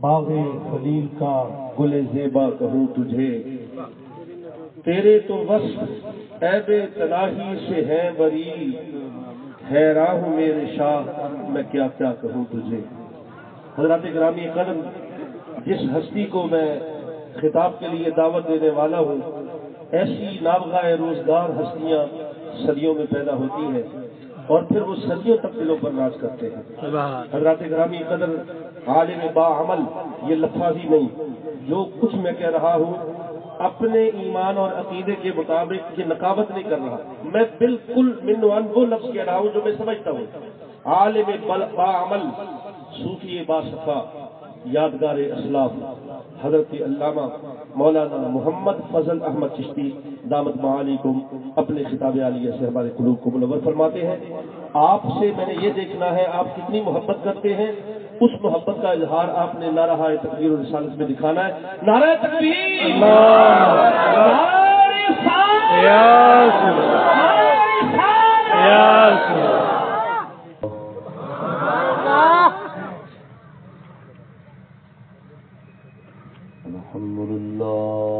باغ خلیل کا گل زیبا کہوں تجھے؟ تیرے تو وصف عیب تلاہی سے ہے بری حیراں ہوں میرے شاہ، میں کیا کیا کہوں تجھے؟ حضرات گرامی قدم، جس ہستی کو میں خطاب کے لیے دعوت دینے والا ہوں، ایسی نابغاہ روزگار ہستیاں صدیوں میں پیدا ہوتی ہیں۔ اور پھر وہ صدیوں تک دلوں پر راج کرتے ہیں۔ حضرات گرامی قدر عالم با عمل یہ لفظ ہی نہیں۔ جو کچھ میں کہہ رہا ہوں اپنے ایمان اور عقیدے کے مطابق یہ نقابت نہیں کر رہا۔ میں بالکل منوان وہ لفظ کہہ رہا ہوں جو میں سمجھتا ہوں۔ عالم با عمل صوفی با صفا یادگار اسلام حضرت علامہ مولانا محمد فضل احمد چشتی دامت کو اپنے خطاب عالیہ سے ہمارے قلوب کو منور فرماتے ہیں۔ آپ سے میں نے یہ دیکھنا ہے آپ کتنی محبت کرتے ہیں۔ اس محبت کا اظہار آپ نے نعرہ تقریر اور رسالت میں دکھانا ہے۔ نعرہ تقریر اللہ! الحمد لله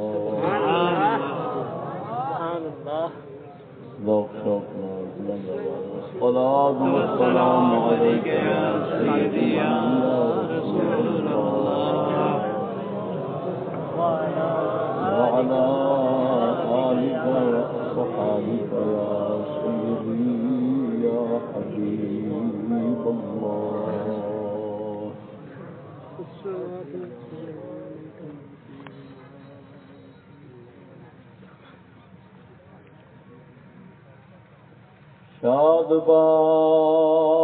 خدا سلام علیکم سیدی رسول شاد باد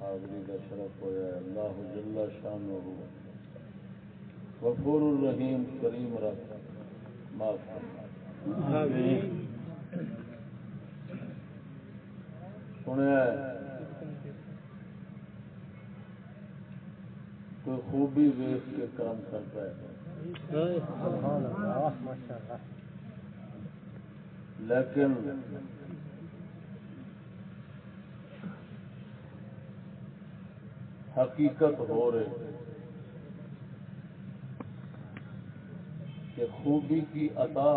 حاضری کا شرف ہوا ہے اللہ جل شان غفور الرحیم کریم رکھ معاف فرما سنیا کوئی خوبی ویخ کے کام کرتا ہے؟ لیکن حقیقت ہو رہے کہ خوبی کی عطا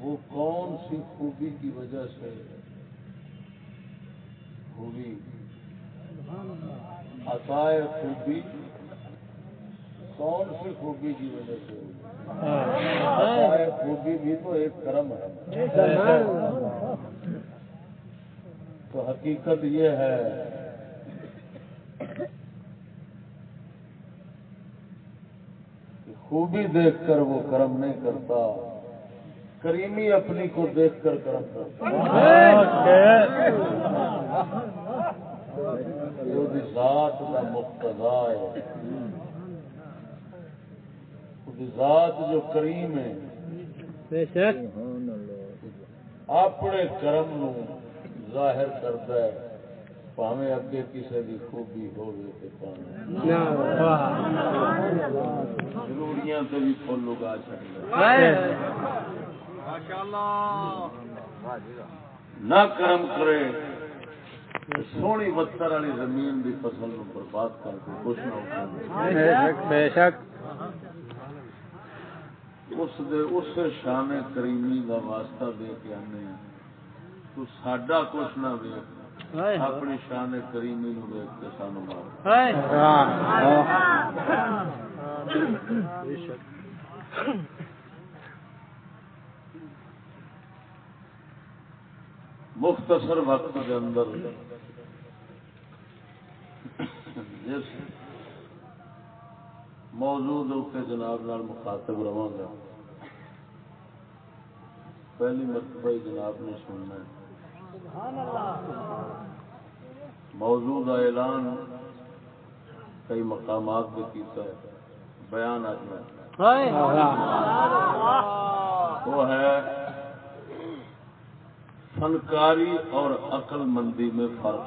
وہ کون سی خوبی کی وجہ سے ہوئی؟ عطائے خوبی کون سی خوبی کی وجہ سے ہوئی؟ خوبی بھی تو ایک کرم ہے۔ تو حقیقت یہ ہے کہ خوبی دیکھ کر وہ کرم نہیں کرتا کریمی اپنی کو دیکھ کر کرم کرتا۔ ذات کا مقتضا ہے ذات جو کریم ہے اپنے کرم نو ظاہر کرتا ہے پاویں اگے کسی کی خوبی ہوگی ضروریاں تو بھی فل اگا چڑھتا نہ کرم کرے سونی بتر والی زمین کی فصل نو برباد کر کے کچھ نہ بے شک۔ اس دے اس شان کریمی کا واسطہ دے کے آنے تو ساڈا کچھ نہ ویک اپنی شان کریمی نو ویک کے سانو مار۔ مختصر وقت کے اندر جس موجود کے جناب نال مخاطب رہا گا پہلی مرتبہ جناب نے سننا ہے۔ موجود اعلان کئی مقامات پہ کیتا ہے بیان آج میں. وہ ہے فنکاری اور عقل مندی میں فرق.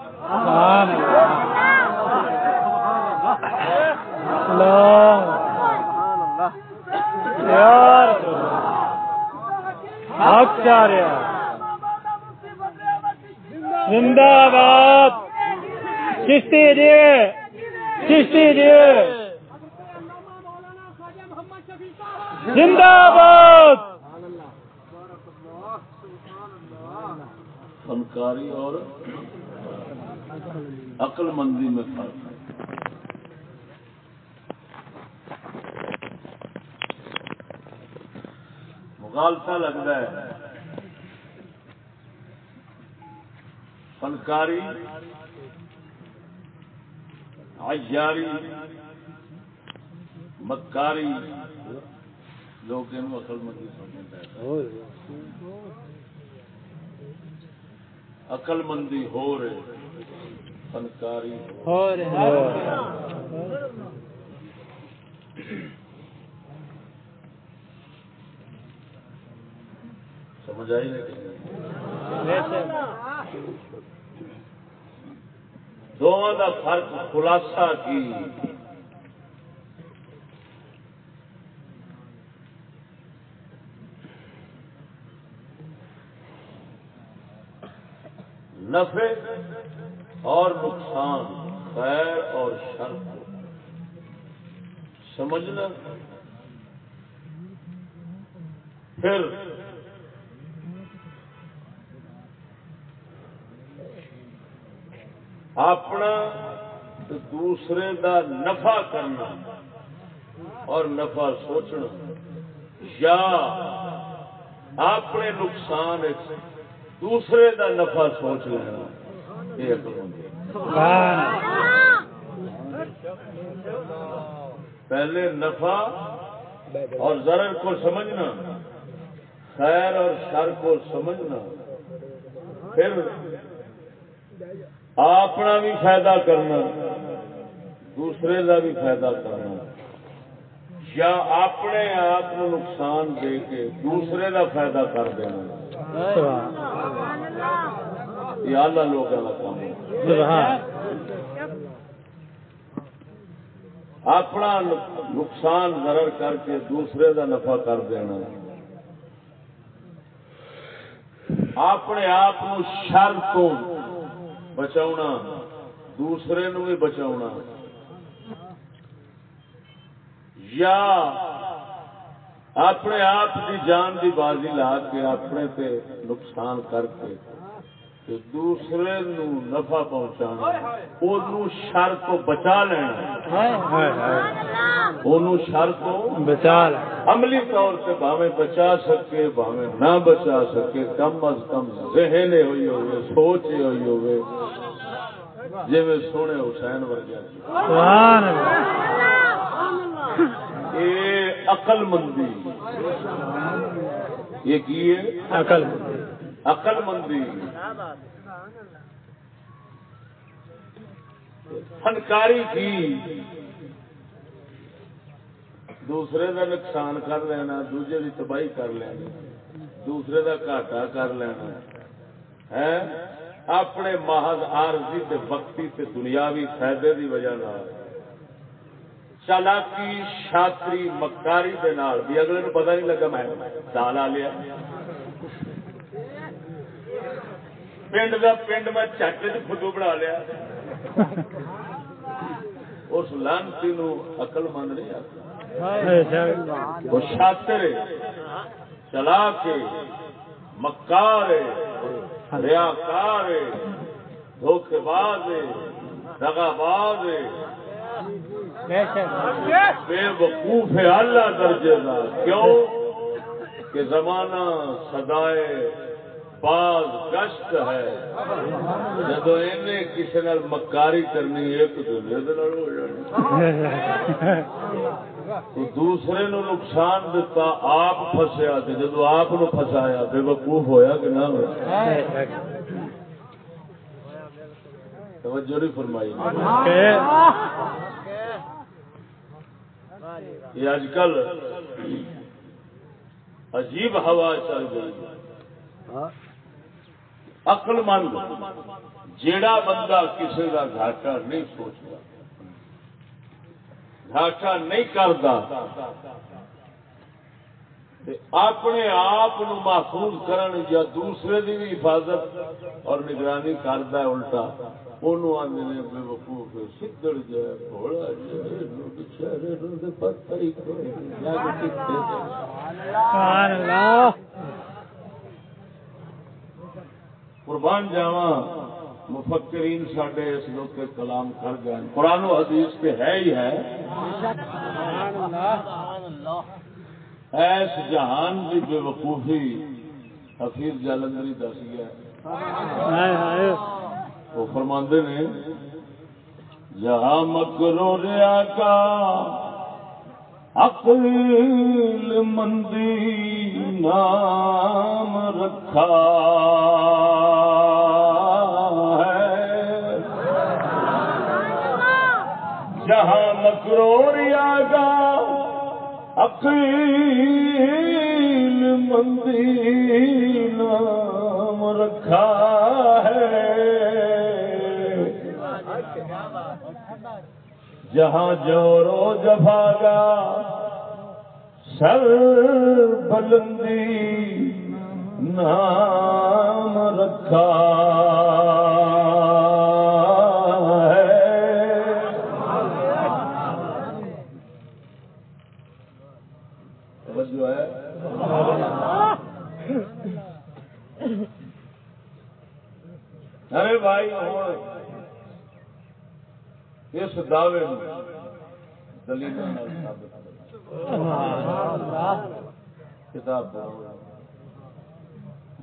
زندہ باد چشتی جی۔ چشتی جی۔ زندہ باد فنکاری اور عقل مندی میں فرق ہے۔ مغالطہ لگتا ہے۔ فنکاری عیاری مکاری لوگ ان عقل مندی عقل مندی ہو رہے فنکاری ہو رہے سمجھ آئی نہیں دونوں کا فرق خلاصہ کی۔ نفع اور نقصان خیر اور شر سمجھنا؟ پھر اپنا دوسرے دا نفع کرنا اور نفع سوچنا۔ یا اپنے نقصان دوسرے دا نفع سوچ لینا۔ یہ پہلے نفع اور ضرر کو سمجھنا، خیر اور شر کو سمجھنا۔ پھر اپنا بھی فائدہ کرنا، دوسرے کا بھی فائدہ کرنا۔ یا اپنے آپ کو نقصان دے کے دوسرے کا فائدہ کر دینا۔ یہ آلہ لوگوں کا کام ہے۔ اپنا نقصان ضرر کر کے دوسرے کا نفع کر دینا۔ اپنے آپ شر تو بچاؤنا، دوسرے نو بھی بچاؤنا۔ یا اپنے آپ کی جان کی بازی لا کے اپنے تے نقصان کر کے دوسرے نو نفع پہنچانا وہ شر تو بچا لینا۔ وہ شر تو بچا عملی طور سے بھاوے بچا سکے بھاوے نہ بچا سکے کم از کم ذہن ہوئی ہوئے سوچ ہوئی ہوئے۔ جی میں سونے حسین ورگیا سبحان اللہ۔ یہ عقل مندی یہ کی ہے؟ عقل عقل مندی۔ فنکاری کی۔ دوسرے کا نقصان کر لینا دوجے کی تباہی کر لینا، دوسرے کا گھاٹا کر لینا۔ ہے اپنے محض عارضی تے وقتی تے دنیاوی فائدے دی وجہ نال۔ چالاکی شاطری مکاری دے نال۔ بھی اگلے نو پتہ نہیں لگا میں دال آ لیا۔ پنڈ دا پنڈ میں چٹ چ بنا لیا اس لانتی نو مند نہیں وہ شاطر چلا کے مکار ہے ریاکار دھوکے باز دگا باز بے وقوف ہے اللہ درجے کا کیوں کہ زمانہ سدائے باز گشت ہے۔ جب کسی نال مکاری کرنی، ایک دوسرے ہو جانی۔ تو دوسرے نو نقصان دتا، آپ فسیا جدو آپ فسایا بے وقوف ہویا کہ نہ ہوا توجہ نہیں فرمائی۔ یہ اج کل عجیب ہوا چل گئی۔ عقل مند جیڑا بندہ کسی کا گھاٹا نہیں سوچتا گھاٹا نہیں کرتا اپنے آپ محفوظ کرن یا دوسرے کی بھی حفاظت اور نگرانی کرتا ہے الٹا انہوں آدھے بے وقوف سدڑ جائے بھوڑا جائے پتہ ہی قربان جاوا مفکرین سڈے اس لوگ کلام کر گئے قرآن و حدیث پہ ہے ہی ہے۔ ایس جہان کی بے وقوفی حفیظ جالندری دس گیا۔ وہ فرماندے نے جہاں مکرو ریا کا عقل مندی نام رکھا ہے۔ جہاں مکروریا گا عقل مندی نام رکھا ہے۔ جہاں جو رو جفا گا سر بلندی نام رکھا ہے۔ ہے۔ ارے بھائی اس دعوے میں دلیل کتاب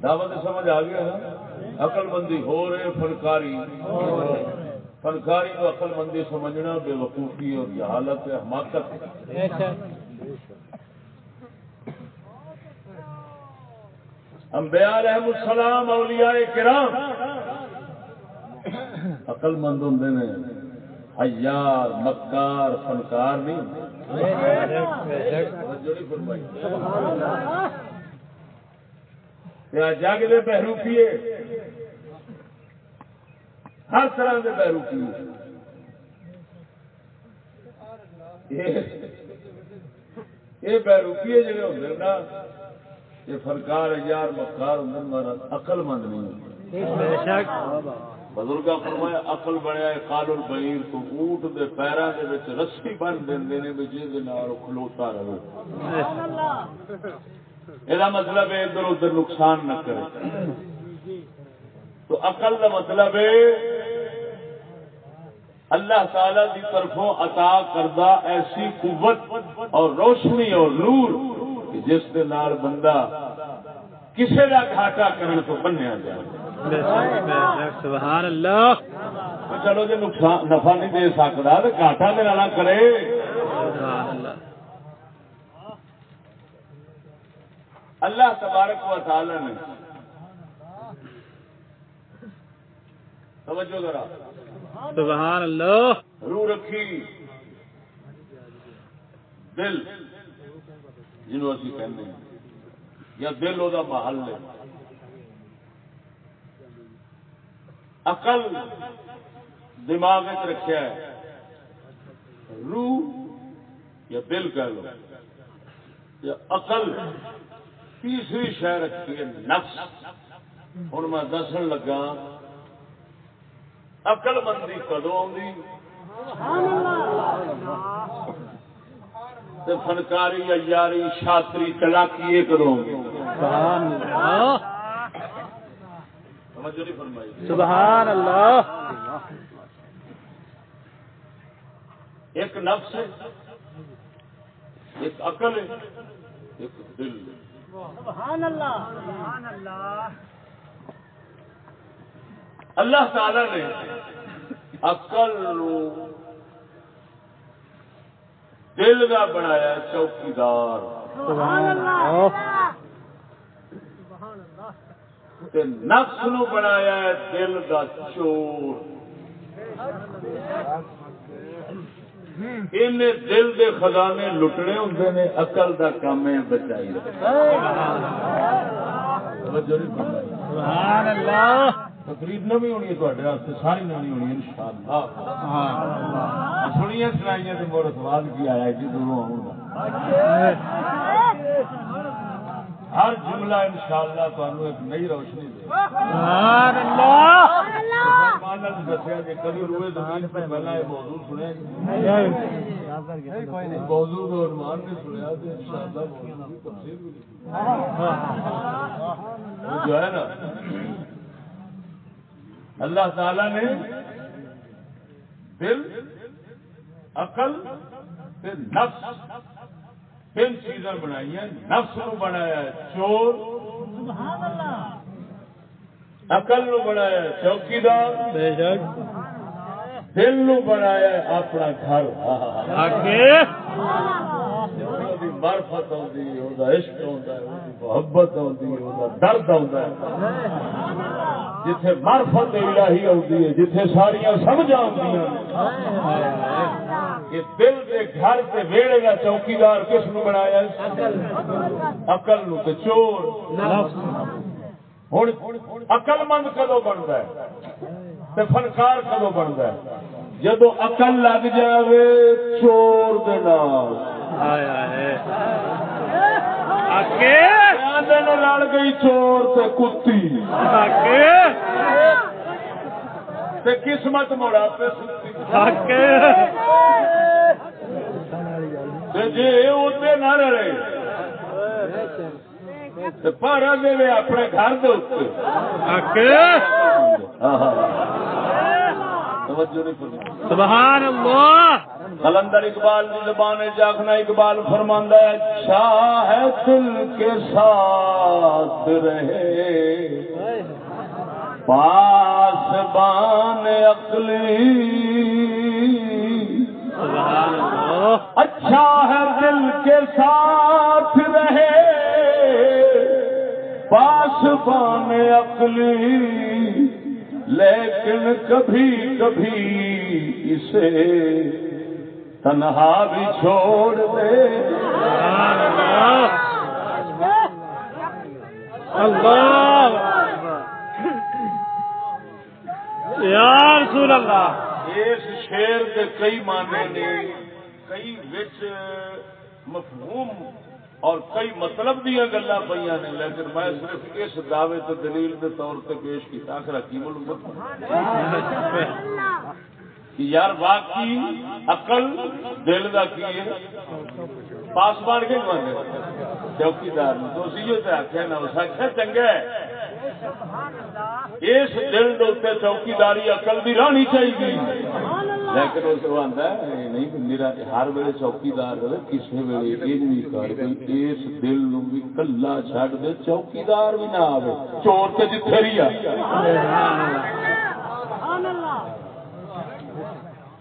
دعوت سمجھ آ گیا نا؟ عقل مندی ہو رہے فنکاری۔ فنکاری کو عقل مندی سمجھنا بے وقوفی اور جہالت حماقت انبیاء علیہ السلام، اولیاء کرام۔ عقل مند ہوں حیار، مکار، فنکار نہیں. توجہ جگ دے بہروپیے ہر طرح کے بہروپیے یہ بہروپیے جڑے ہوتے نا، یہ فنکار، یار، مکار ہوں عقل مند نہیں ہوتے بزرگ فرمایا اقل بنیا کال بیر تو اونٹ دے پیروں دے وچ رسی بن دے نے جی کھلوتا رہے۔ یہ مطلب ہے، ادھر ادھر نقصان نہ کرے۔ تو عقل کا مطلب ہے، اللہ تعالی کی طرفوں عطا کردہ ایسی قوت اور روشنی اور نور جس کے نال بندہ کسی کا گھاٹا کرنے کو بنیا جائے۔ سبحان اللہ. چلو جی نقصان نفع نہیں دے سکتا تو گھاٹا میرا نہ کرے۔ اللہ تبارک و تعالی نے توجہ ذرا۔ سبحان اللہ. روح رکھی۔ دل جنہوں اسی کہنے یا دل وہ محل ہے عقل دماغ وچ رکھیا ہے۔ روح یا دل کہہ لو۔ یا عقل تیسری شہ رکھی ہے، نفس۔ ہوں میں دسن لگا عقل مندی کدو آئی فنکاری ایاری شاستری چلاکی یہ کدو سبحان اللہ سبحان اللہ۔ ایک نفس ہے ایک عقل ہے ایک دل۔ ہے اللہ۔ تعالی نے عقل دل کا بنایا چوکیدار۔ سبحان اللہ۔ تے نفس نو بنایا ہے دل کا چور۔ ان دل دے خزانے لٹنے ہوں نے اقل کا کام ہے بچائی۔ سبحان اللہ تقریب نوی ہونی ہے واسطے ساری نوی ہونی انشاءاللہ۔ سنیے سنائیے میرا سوال کی آیا جی دونوں آؤں گا۔ ہر جملہ انشاءاللہ تمہیں ایک نئی روشنی دے سبحان اللہ! مسلمان نے دسیا کہ کبھی روئے زمین پہ پہلا یہ موضوع سنیا موضوع کو عنوان نے سنیا تو انشاءاللہ موضوع کی تفسیر بھی لکھی وہ جو ہے نا اللہ تعالی نے دل عقل تے نفس پھر چیزیں بنائی نفس نو بنایا چور۔ اقل نو بنایا چوکیدار۔ دل نو بنایا اپنا گھر۔ مارفت عشق محبت درد جتھے مارفت الہی آ ہے جتھے ساریا سمجھ آ کہ دل کے گھر کے ویڑے کا چوکیدار کس نو بنایا اقل نو۔ تے چور۔ ہوں اقل مند کدو بنتا ہے؟ تے فنکار کدو بنتا ہے؟ جدو اقل لگ جاوے چور دے نال۔ لڑ گئی چور تے کتی۔ تے قسمت مڑا پہ اوتے نہ رہے پارا دے اپنے گھر دے سبحان اللہ۔ قلندر اقبال کی زبان جاگنا اقبال فرماندہ ہے اچھا ہے دل کے ساتھ رہے۔ پاس بان عقلی اللہ۔ اچھا ہے دل کے ساتھ رہے پاس بان عقلی لیکن کبھی کبھی اسے تنہا بھی چھوڑ دے۔ اللہ اللہ یا رسول اللہ۔ اس شیر کے کئی معنی نے، کئی وچ مفہوم اور کئی مطلب دیا گلا پہ نے، لیکن میں صرف اس دعوے تو دلیل کے طور پہ پیش کیا آخر حکیم الامت کہ یار واقعی عقل، دل کا کی ہے؟ پاس بان کے مانے چوکیدار نے تو اسی آخیا نہ اس آخیا چنگا ہے۔ اس دل دے چوکیداری عقل بھی رہنی چاہیے۔ لیکن اس آتا ہے نہیں میرا ہر ویلے چوکیدار رہے کسی ویلے یہ بھی کر اس دل نو بھی کلا چڈ دے، چوکیدار بھی نہ آئے چور تے جتھے رہی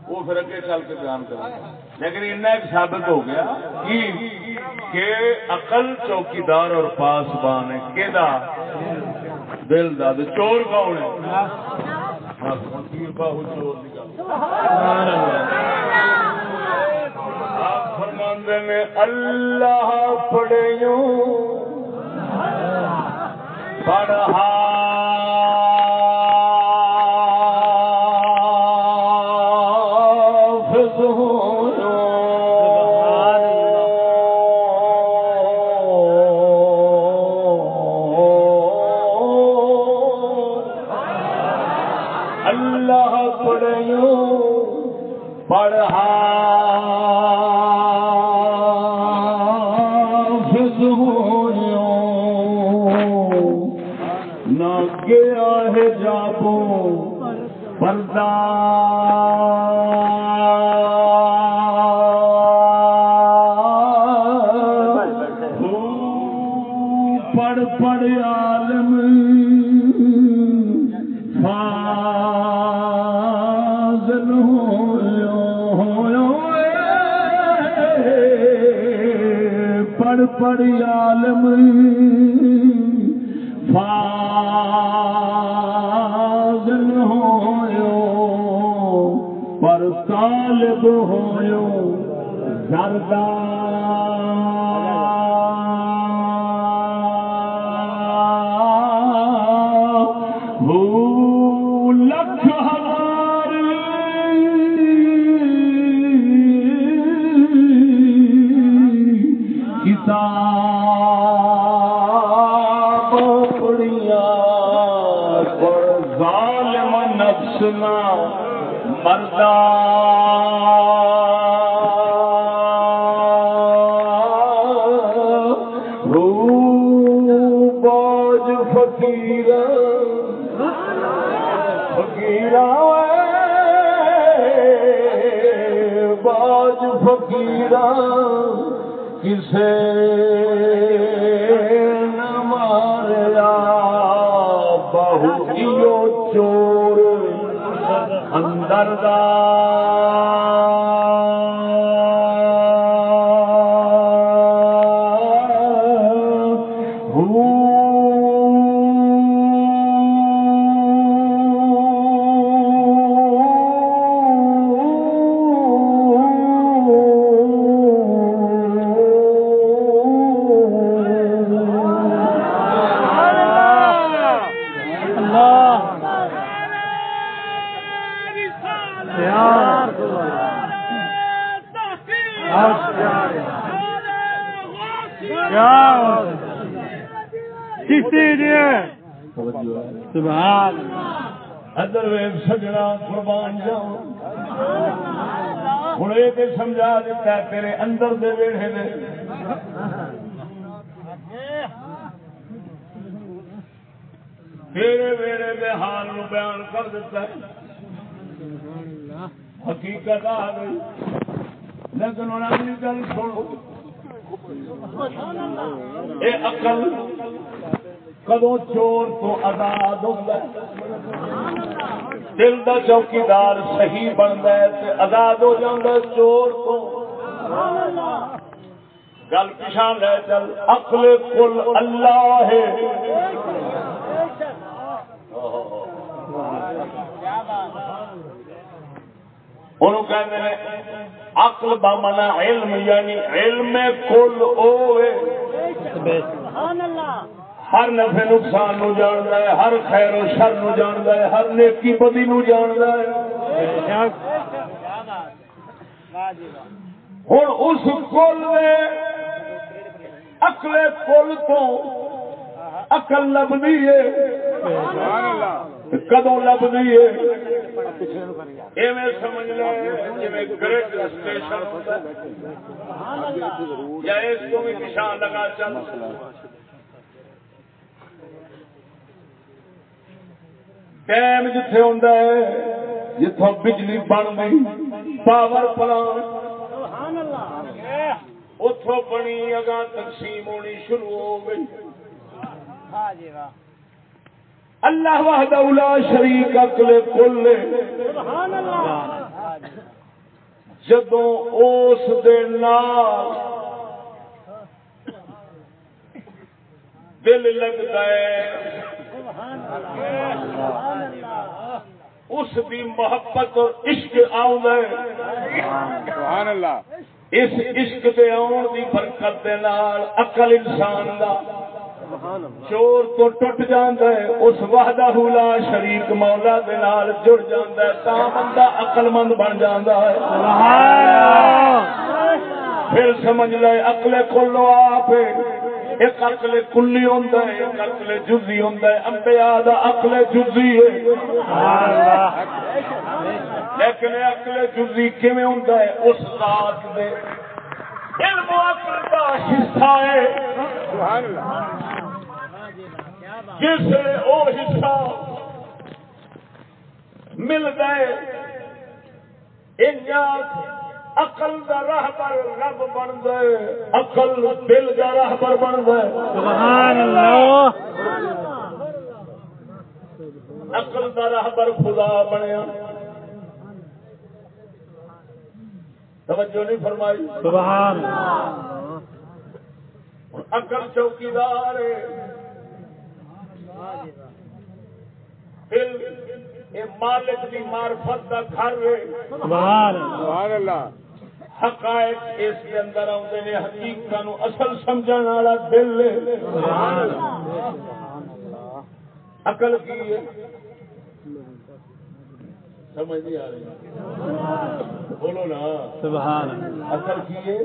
وہ پھر اگے چل کے بیان کریں لیکن اتنا ایک ثابت ہو گیا کہ کہ عقل چوکیدار اور پاسبان ہے کہ دل دا چور کون ہے؟ ہاں، باہو چور دی گل سبحان اللہ آپ فرماندے نے اللہ پڑھیوں پڑھا اللہ پڑھیوں پڑھا نہ گیا ہے جابو پردہ بڑی عالم فاضل ہویو پر طالب ہویو زردار مردہ قربان جاؤ۔ ہوں یہ سمجھا دیتا ہے تیرے اندر دے ویڑے نے۔ تیرے ویڑے دے حال نو بیان کر دیتا ہے۔ حقیقت آ گئی۔ لیکن ہوں اپنی گل سنو۔ یہ اقل کدو چور تو آزاد ہوتا ہے؟ دل دا چوکیدار صحیح بنتا ہے تے آزاد ہو جاتا ہے چور تو۔ گل پچھا لے چل اقل کل اللہ ہے۔ انہوں کہتے ہیں عقل بامنا علم یعنی علم کل اوے ہر نفع نقصان نو جاندا ہے، ہر خیر و شر نو جاندا ہے، ہر نیکی بدی نو جاندا ہے۔ ہن اس کل نے اکلے کل تو اکل لبدی ہے۔ کدو لبدی ہے؟ ایویں سمجھ لے، جویں گریڈ اسٹیشن ہے۔ یا اس کو بھی نشان لگا چل۔ ٹائم جتھے ہوندا ہے جتھوں بجلی بن گئی پاور پلانٹ اتوں بنی اگاں تقسیم ہونی شروع ہو گئی اللہ وحدہ لا شریک اکل کل جدوں اس دے نال دل لگتا ہے اس دی محبت اور عشق آؤں سبحان اللہ۔ اس عشق دے آن دی برکت دے نال عقل انسان دا چور تو ٹوٹ جاندا ہے اس وحدہ لا شریک مولا دے نال جڑ جاندا ہے تا بندہ عقل مند بن جاندا ہے۔ پھر سمجھ لے عقل کلو آپ ایک عقل کلی ہوندا ہے، ایک عقل جزئی ہوندا ہے۔ انبیاء دا عقل جزئی ہے۔ لیکن عقل جزئی کیویں ہوندا ہے؟ اس ذات دے۔ علم و عقل دا حصہ ہے۔ سبحان اللہ جس او حصہ مل گئے اقل دا راہبر رب بن گئے اقل دل دا راہبر بن گئے سبحان اللہ۔ اقل دا راہبر خدا بنیا۔ توجہ نہیں فرمائی۔ سبحان۔ اللہ اقل چوکیدار ہے۔ دل مالک دی معرفت دا گھر ہے۔ سبحان۔ اللہ سبحان اللہ۔ حقائق اس کے اندر آتے ہیں حقیقت اصل سمجھن والا دل عقل کی ہے؟ سمجھ نہیں آ رہی۔ بولو نا۔ سبحان عقل کی ہے؟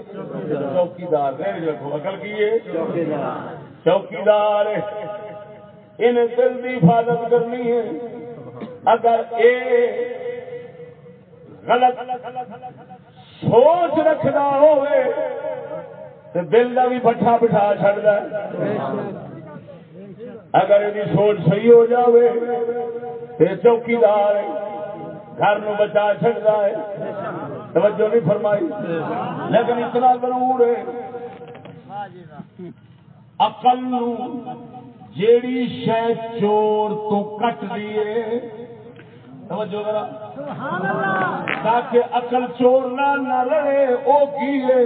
چوکیدار رکھو عقل کی ہے؟ چوکیدار۔ انہیں دل کی حفاظت کرنی ہے۔ اگر اے غلط سوچ رکھنا ہوئے تو دل کا بھی بٹھا بٹھا چڑتا ہے۔ اگر یہ سوچ صحیح ہو جاوے تو چوکیدار گھر نو بچا چڑتا ہے۔ توجہ نہیں فرمائی۔ لیکن اتنا ضرور ہے۔ اقل جیڑی شہ چور تو کٹ دیے توجہ ذرا۔ تاکہ عقل چور نہ رہے او کی ہے؟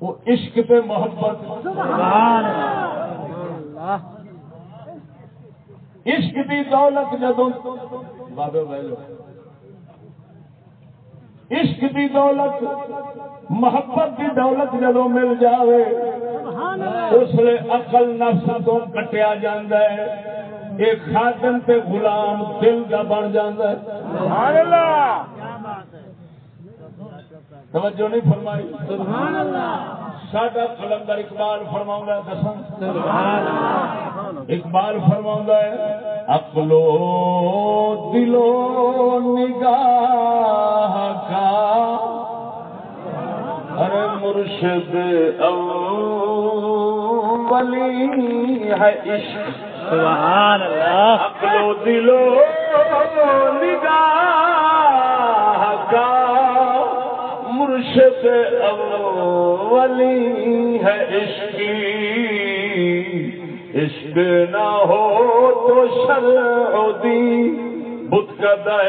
وہ عشق تے محبت۔ سبحان اللہ۔ عشق دی دولت جدو بابے عشق دی دولت محبت دی دولت جدو مل جاوے اس لیے عقل نفس تو کٹیا جاندہ ہے۔ ایک خادم تے غلام دل کا بن جاندہ ہے۔ سبحان اللہ۔ توجہ نہیں فرمائی۔ سبحان اللہ۔ ساڈا کلندر اقبال فرما دساں سبحان اللہ۔ اقبال فرما ہے اکلو دلو نگاہ کا۔ ارے مرشد اولی ہے عشق۔ سبحان اللہ۔ اکلو دلو نگاہ کا مرشد اولی ہے عشق عشق نہ ہو تو شرع دی۔ بت کدے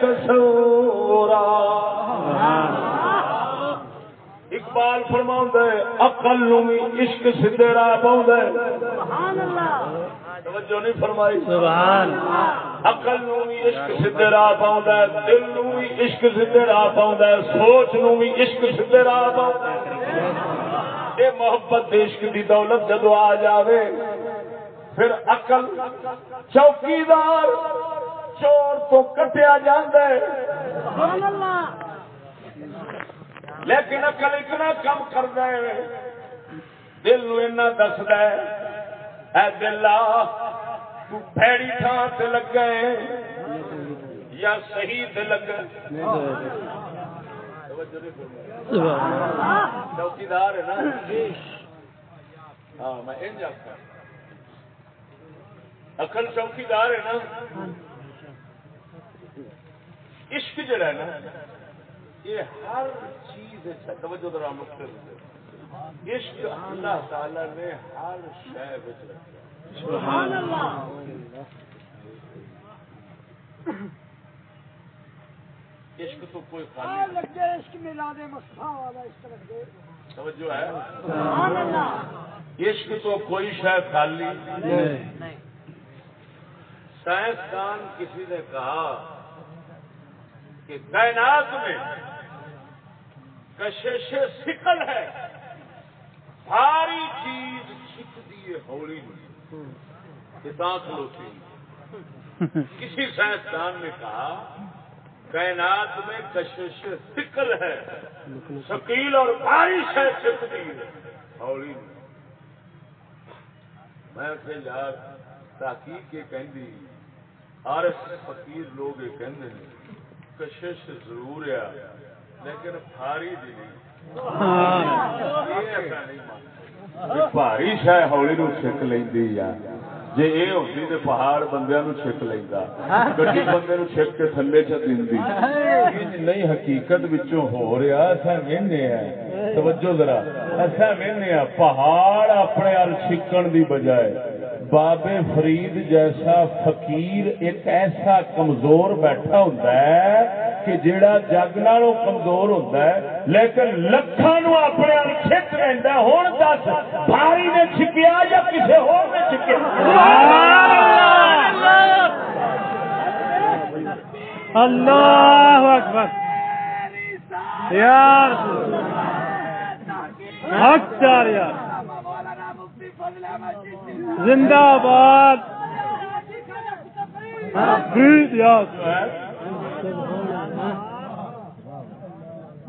تصورا اقبال فرما اقل نو بھی عشق سدھے راہ پاؤں توجہ نہیں فرمائی۔ سبحان۔ عقل نو بھی عشق سدھے راہ پاؤں دل نو بھی عشق سدھے راہ پاؤں سوچ نو بھی عشق سدھے راہ پاؤں یہ محبت عشق دی دولت جدو آ جاوے پھر عقل چوکیدار چور تو کٹیا جاندے لیکن عقل اتنا کم کردا ہے، دل نو اتنا دسدا ہے، اے دلا تو بھڑی تھان تے لگا ہے، یا صحیح لگا چوکیدار ہے نا ہاں میں اکل چوکیدار ہے نا۔ عشق جڑا ہے نا، یہ ہر چیز توجہ مختلف عشق اللہ تعالی نے ہر شے وچ رکھا سبحان عشق تو کوئی خالی توجہ ہے۔ عشق تو کوئی شاید خالی نہیں۔ سائنسدان کسی نے کہا کہ کائنات میں کشش سکل ہے۔ بھاری چیز چھک دیے ہولی کتنا کھلوتی کسی سائنسدان نے کہا، کائنات میں کشش سکل ہے۔ شکیل اور بارش ہے چھک دی ہولی میں۔ کہ یار تحقیق کے کہندی، عارف فقیر لوگ یہ کہندے نے کشش ضرور ہے۔ لیکن یہ مانتے بھاری شہ ہولی نو چھک لیندی یا جے اے ہوندی تے پہاڑ بندیاں نو چھک لیندا۔ گڈی بندے نو چھک کے تھلے چ یہ نہیں حقیقت وچوں ہو رہا اسا وینے ہیں توجہ ذرا اسا وینے ہیں پہاڑ اپنے ال چھکن دی بجائے۔ بابے فرید جیسا فقیر ایک ایسا کمزور بیٹھا ہوتا ہے کہ جیڑا جگ نالوں کمزور ہوتا ہے، لیکن لکھاں نو اپنے ال چھک رہندا ہن دس، بھاری نے چھکیا یا کسی ہور چھکیا اللہ۔ اکبر۔ یار حق چار یار۔ زندہ باد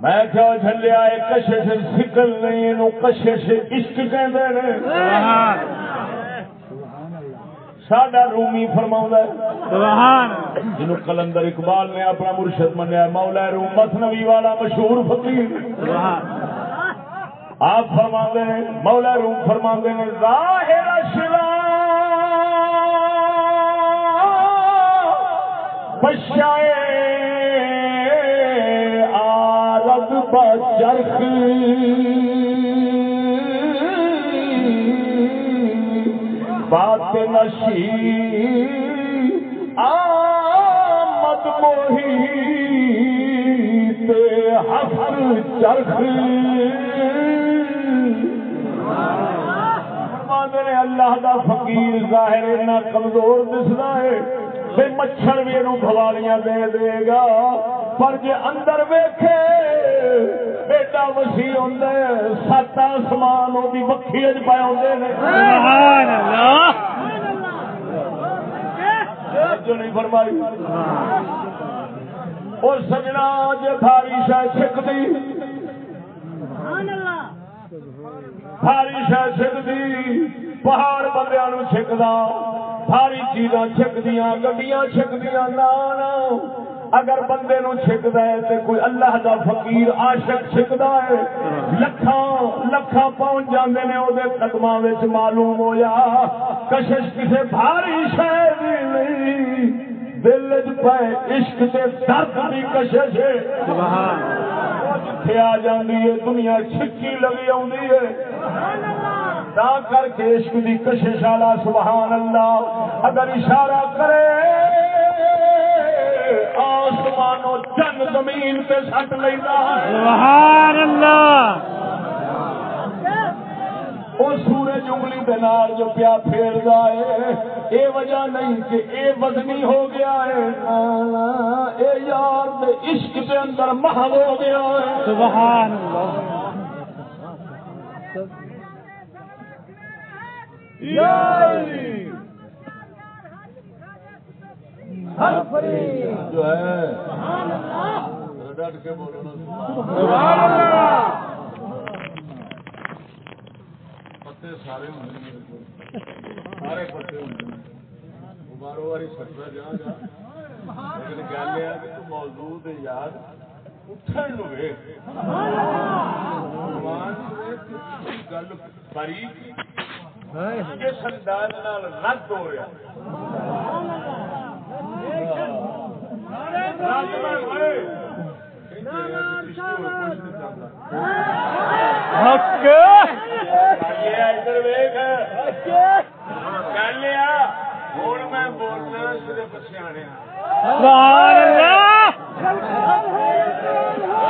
میں کیا چلیا کشش سکل نہیں کشش عشق سبحان۔ ساڈا رومی سبحان۔ جنہوں کلندر اقبال نے اپنا مرشد منیا مولا روم مثنوی والا مشہور فقیر۔ آپ فرما ہیں مولا روم فرما ہیں ظاہر شلا پشائے آرد بچرخ بات نشی آمد موہی تے حفر چرخ۔ فرماندے نے اللہ دا فقیر ظاہر اتنا کمزور دسدا ہے بے مچھر بھی اینو بھوالیاں دے دے گا۔ پر جے اندر ویکھے ایڈا وسیع ہوندا ہے سات آسمان اودی وکھی وچ پائے ہوندے نے سبحان اللہ۔ جو نہیں فرمائی۔ اور سجنا جے بھاری شہ چھکتی بھاری شہ چھکتی پہاڑ بندیا نو چھکدا بھاری چیزاں چھکدیاں، گڈیاں چھکدیاں نان اگر بندے نو چھکدا ہے تے کوئی اللہ دا فقیر عاشق چھکدا ہے، لکھاں لکھاں پہنچ جاندے نے او دے قدماں وچ معلوم ہویا، کشش کسے بھاری شے دی نہیں۔ دل وچ پے عشق تے درد دی کشش۔ ہے سبحان جتھے آ جاندی ہے، دنیا چھکی لگی آندی ہے۔ تا کر کے عشق دی کشش والا سبحان اللہ۔ اگر اشارہ کرے، آسمانوں جن زمین تے سٹ لینا سبحان اللہ۔ وہ سورج انگلی دے نال جو پیا پھیر ہے اے وجہ نہیں کہ اے وزنی ہو گیا ہے اے یار دے عشق دے اندر محو ہو گیا ہے۔ سبحان اللہ۔ جو ہے۔ ڈٹ کے بولو نا۔ سبحان اللہ۔ پتے سارے۔ سارے پتے وہ بارو باری سکتا جا جا۔ لیکن گل یہ کہ تو موجود ہے یار اٹھن گل باریک انداز نال رد ہو رہا۔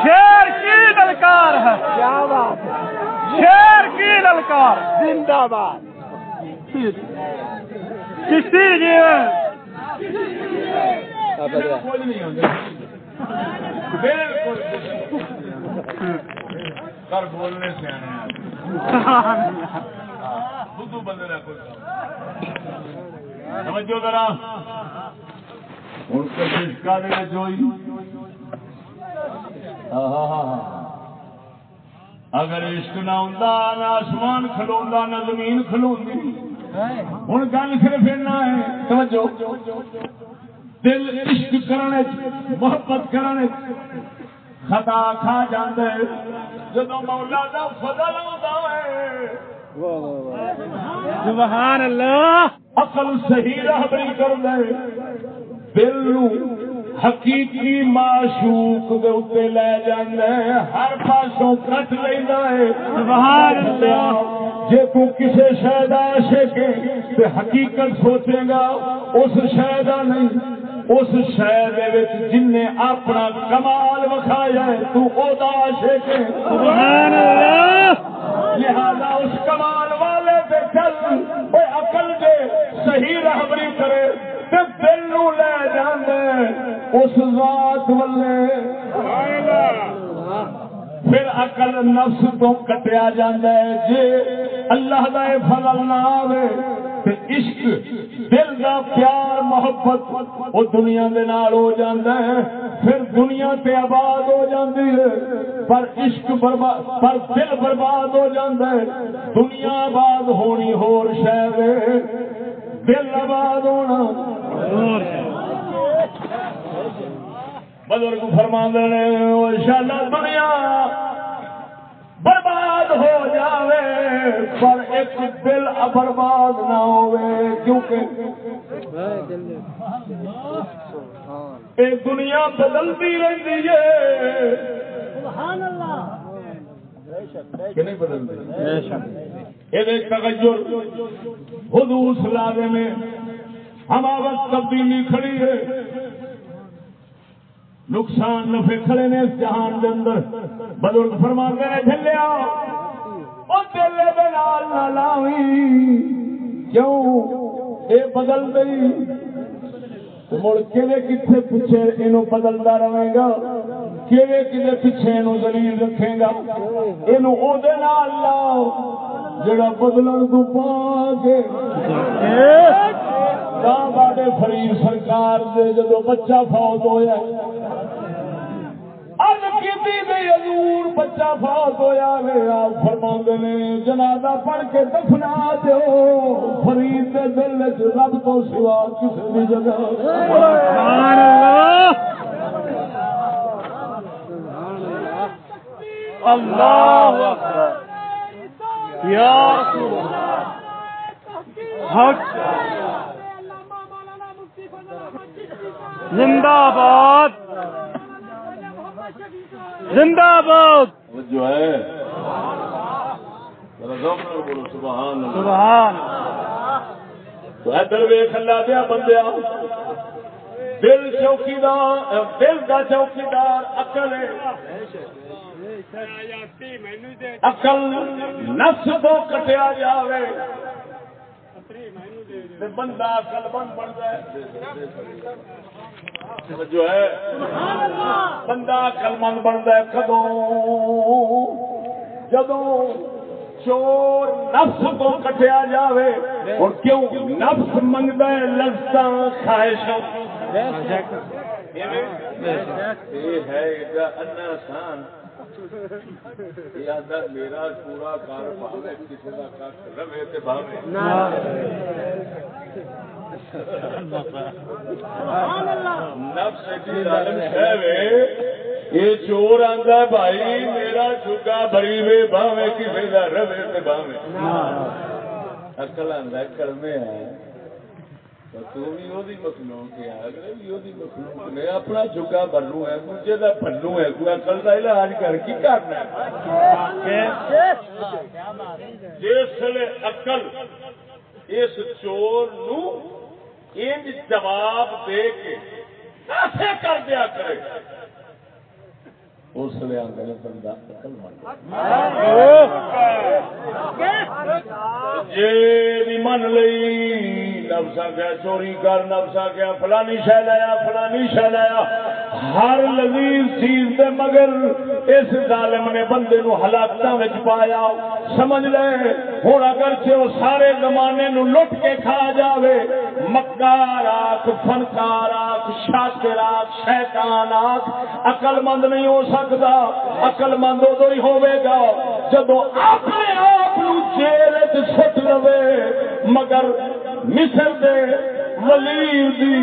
شیر کی للکار ہے کیا بات شیر کی للکار زندہ باد کسی جیون کچھ نہیں ہوتا بالکل کر بولنے سیانے سبحان اللہ بدھو بندے کا کوئی سمجھو ذرا۔ ان ہوں کوشش کر جوئی اگر عشق نہ ہوں نہ آسمان کھلوا نہ زمین کھلو ہوں گل صرف اینا ہے۔ توجہ۔ دل عشق کرنے محبت کرنے خطا کھا جاندے۔ جدو مولا دا فضل آتا ہے سبحان اللہ۔ عقل صحیح رہبری کر دے دل نو حقیقی معشوق دے اوتے لے جاندے۔ ہر پاسوں کٹ لیندا ہے۔ سبحان اللہ۔ جے تو کسے شے دا عاشق ہے تے حقیقت سوچے گا اس شے دا نہیں۔ اس وچ جن نے اپنا کمال وکھایا ہے تو او دا عاشق ہے۔ سبحان اللہ! لہذا اس کمال والے پہ چل وہ عقل دے صحیح رہبری کرے تے دل نو لے جاندے۔ اس ذات والے پھر عقل نفس تو کٹیا جاندے جے اللہ دا اے فضل نہ آوے تے عشق، دل دا پیار، محبت وہ دنیا دے نال ہو جاندا ہے۔ پھر دنیا تے آباد ہو جاندی ہے۔ پر عشق برباد پر دل برباد ہو جاندا ہے۔ دنیا آباد ہونی ہور شے وے دل آباد ہونا۔ بزرگ فرما نے انشاءاللہ دنیا برباد ہو جاوے پر ایک دل برباد نہ ہوئے کیونکہ دنیا بدلتی رہتی ہے۔ کہ نہیں بدلتی؟ یہ تغیر حدوث لازے میں ہم وقت تبدیلی کھڑی ہے۔ نقصان نفے کھڑے نے اس جہان کے اندر۔ بزرگ فرماتے نے جلیا وہ دل بلال نہ لاوی کیوں؟ یہ بدل گئی۔ مڑ کے کتنے پیچھے یہ بدلتا رہے گا؟ کدے پیچھے یہ دلیل رکھے گا؟ یہ لاؤ۔ جڑا بدلن تو پا کے فرید سرکار دے جدو بچہ فوت ہویا حضور بچہ فات ہویا وے، آپ فرما نے، جنازہ پڑھ کے دفنا دو فرید دے دل وچ رب تو سوا کسی جگہ۔ سبحان اللہ۔ اللہ اکبر۔ یا رسول اللہ۔ حق۔ زندہ باد زندہ باد جو ہے۔ سبحان سبحان۔ تو ادھر ویخ اللہ دیا بندیا دل چوکیدار دل کا چوکیدار اکل اکل نفس تو کٹیا جاوے۔ تے بندہ اکل بند بنتا ہے جو ہے بندہ اکل مند بنتا ہے کدو جدو چور نفس تو کٹیا جاوے اور کیوں نفس منگتا ہے لذتا خواہش یہ ہے آسان میرا پورا کار کسی کا بھاوے یہ چور آندا بھائی میرا چکا بری وے بھاوے کسی کا رہے تے بھاوے اکل آندا کلمے ہے اپنا بنو ہے دوجے کا بنو ہے۔ کوئی اکل علاج کر کی کرنا جس اکل اس چور نو انج جواب دے کے ایسے کر دیا کرے۔ اس لیے آدھے بندہ اکل جی من لئی۔ نفسا گیا چوری کر نفسا گیا فلانی شہ لایا فلانی شہ لایا ہر لذیذ چیز دے مگر اس ظالم نے بندے نو ہلاکت پایا۔ سمجھ لے ہوں اگر وہ سارے زمانے نو لٹ کے کھا جاوے مکار آخ فنکار آخ شاکر آخ شیطان آخ عقل مند نہیں ہو سکتا۔ عقل مند ادو ہی ہوے گا۔ جدو اپنے آپ جیل سٹ لوے، مگر مصر دے ولی دی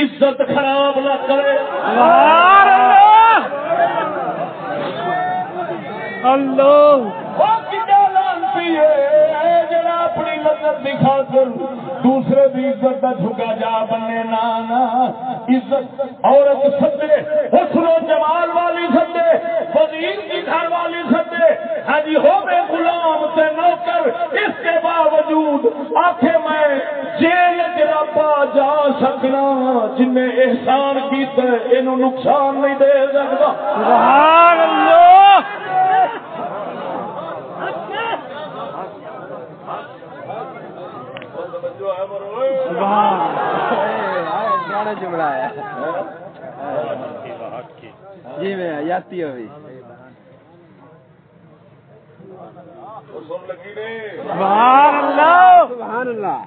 عزت خراب نہ کرے۔ اللہ! اللہ! ہے جڑا اپنی لذت کی خاطر دوسرے دی عزت کا جھکا جا بننے نانا عزت عورت سدے حسن و جمال والی سدے وزیر کی گھر والی سدے ہاں جی ہو گئے غلام سے نوکر اس کے باوجود آخے میں جیل جرابا جا سکنا جن نے احسان کیتا ہے اینو نقصان نہیں دے سکتا۔ سبحان اللہ! گانا جملہ ہے جی میں یاتی ہوئی سبحان اللہ۔ سبحان اللہ۔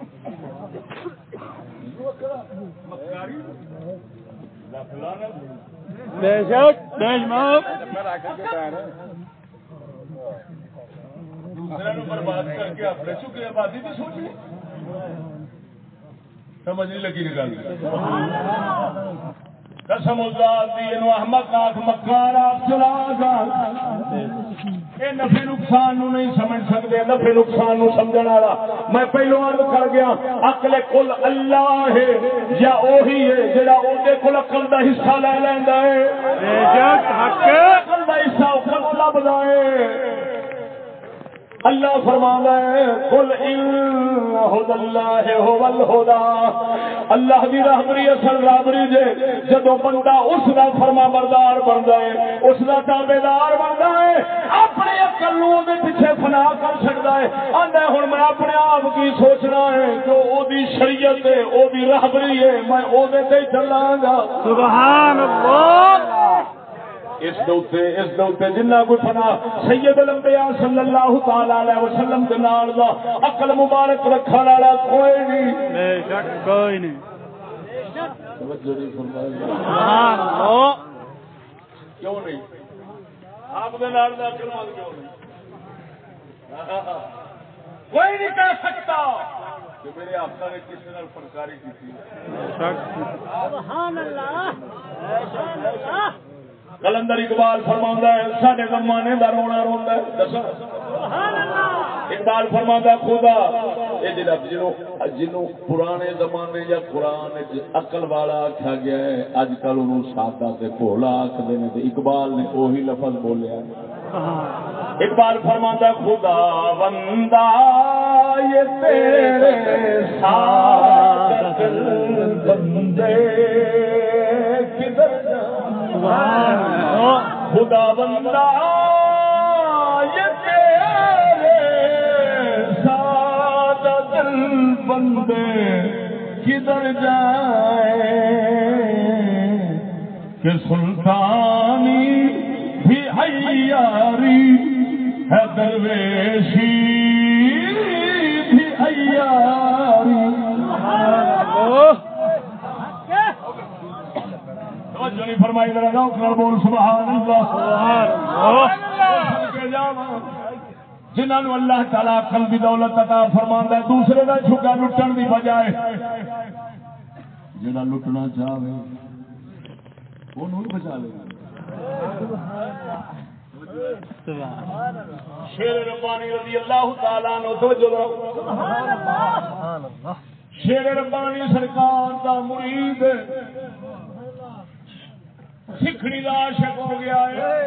بے شک بے شک دوسرے برباد کر کے اپنے چکے آبادی کی سوچ سمجھ نہیں لگی نکال قسم احمد آنکھ مکار آپ چلا گا۔ یہ نفع نقصان نو نہیں سمجھ سکتے نفع نقصان نو سمجھن والا۔ میں پہلو عرض کر گیا عقل کل اللہ ہے یا وہی ہے جڑا اودے کول عقل دا حصہ لے لیندا ہے۔ بے شک حق عقل دا حصہ ہے۔ اللہ فرمانا ہے، قل اللہ هو اللہ دی راہبری اصل راہبری جے جدو بندہ اس دا فرما بردار بندا ہے، اس دا تابعدار بندا ہے، اپنے عقل نو دے پیچھے فنا کر سکدا ہے۔ آندا ہن میں اپنے آپ کی سوچنا ہے جو او دی شریعت ہے او دی ہے، میں او دے تے چلاں گا۔ سبحان اللہ۔ اس دوتے اس دوتے جنہ کوئی فنا سید الانبیاء صلی اللہ تعالی علیہ وسلم دے نال دا عقل مبارک رکھن والا کوئی نہیں۔ بے شک کوئی نہیں۔ سبحان اللہ کیوں نہیں؟ آپ کے نال دا عقل مند کیوں نہیں؟ کوئی نہیں کہہ سکتا۔ کہ میرے آقا نے کسی نال فنکاری کی تھی۔ کلندر اقبال فرما ہے سارے زمانے کا رونا روا دسو۔ اقبال فرما خدا یہ جنوں جنوں پرانے زمانے یا قرآن اقل والا آخیا گیا ہے اج کل انہوں سادہ سے بھولا آخر نے اقبال نے وہی لفظ بولیا اقبال فرما خدا بندہ یہ تیرے ساتھ بندے کدھر خدا بندہ یہ تیرے ساتھ دل بندے کدھر جائے؟ کہ سلطانی بھی عیاری، ہے درویشی بھی عیاری۔ توجہ نہیں فرمائی ذرا ذوق نال بول سبحان اللہ جنہوں اللہ تعالی عقل دی دولت عطا فرماندا ہے دوسرے دا جھگا لٹن دی بجائے جڑا لٹنا چاہے اونوں بچا لے۔ شیر ربانی رضی اللہ تعالی عنہ توجہ شیر ربانی سرکار دا مرید سکھڑی کا عاشق ہو گیا ہے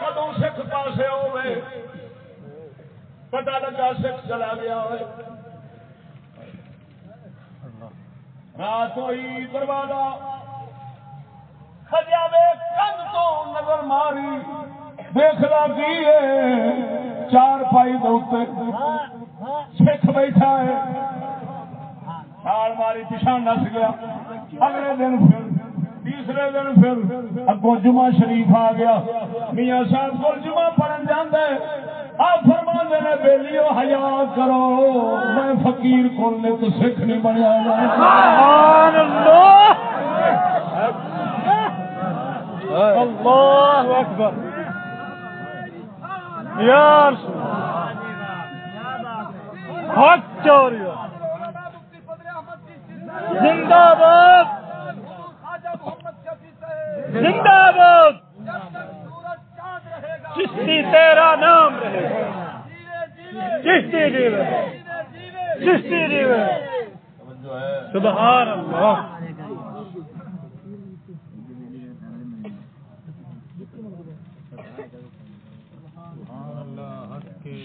کدو سکھ پاسے ہوئے پتا لگا سکھ چلا گیا ہوئے رات ہوئی دروازہ خجا کند تو نظر ماری دیکھنا کی چار پائی دے سکھ بیٹھا ہے۔ تال ماری پچھا نس گیا۔ اگلے دن پھر تیسرے دن پھر اگوں جمعہ شریف آ گیا۔ میاں صاحب کو جمعہ پڑھن جانا ہے آپ فرما نے بیلیو حیا کرو۔ میں فقیر کو نے تو سکھ نہیں بنیا۔ سبحان اللہ! اللہ اکبر! یا رسول حق چوری زندہ باد زندہ باد چشتی تیرا نام رہے چشتی جیوے چشتی جیوے سبحان اللہ۔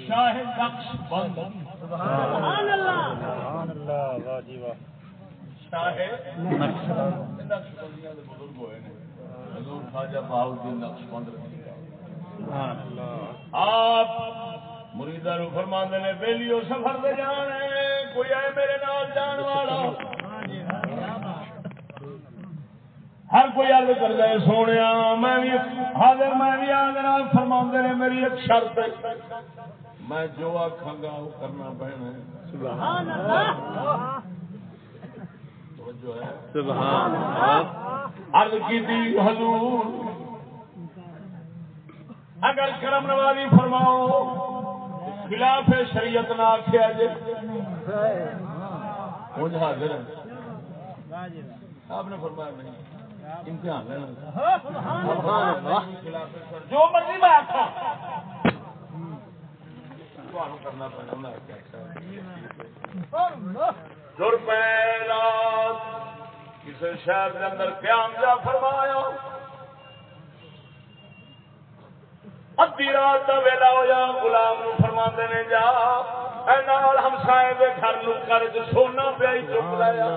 شاہ نقش بند سبحان اللہ. واہ جی واہ. شاہ نقش نقش بندیاں دے بزرگ ہوئے نے. حضور خواجہ بہاؤدین نقش بند سبحان اللہ. آپ مریدا نو فرماندے نے سفر دے جانے کوئی ہے میرے نال جان والا. ہر کوئی عرض کر گئے سونے میں بھی حاضر میں بھی حاضر آپ فرماندے نے میری ایک شرط ہے۔ میں جو آخا گا وہ کرنا پینا ہے۔ سبحان اللہ۔ جو ہے۔ سبحان اللہ۔ عرض کی تھی حضور۔ اگر کرم نوازی فرماؤ خلاف شریعت نہ آخیا جی مجھے حاضر ہے آپ نے فرمایا نہیں امتحان لینا۔ جو مرضی میں آخا تمہیں پہلا کسی شہر کے اندر قیام جا فرمایا ادی رات کا ویلا ہوا گلام فرما نے جا نال ہمسائے دے گھر نو قرض سونا پیا ہی چک لایا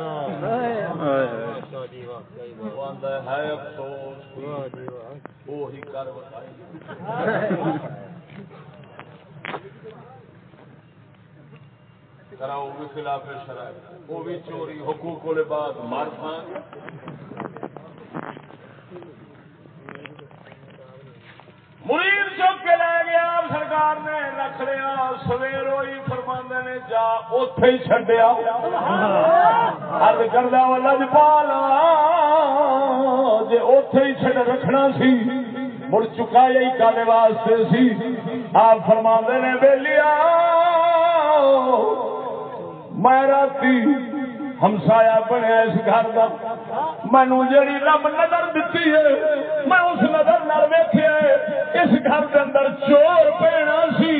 ہے افسوس وہی کر بتائی کراؤ بھی خلاف شرائط۔ وہ بھی چوری، حقوق والے بعد۔ مار کھان۔ مرید چوک کے لے گیا، سرکار نے رکھ لیا۔ سویر ہوئی، فرماندے نے جا اتے ہی چڈیا ارد کردہ والا جپال جی اتے ہی چڈ رکھنا سی، مڑ چکا یہی کالے واسطے سی۔ آپ فرما نے بےلیا میں راتی ہمسایا بنیا اس گھر کا مینو جیڑی رب نظر دیتی ہے، میں اس نظر نال ویخیا اس گھر کے اندر چور پینا سی۔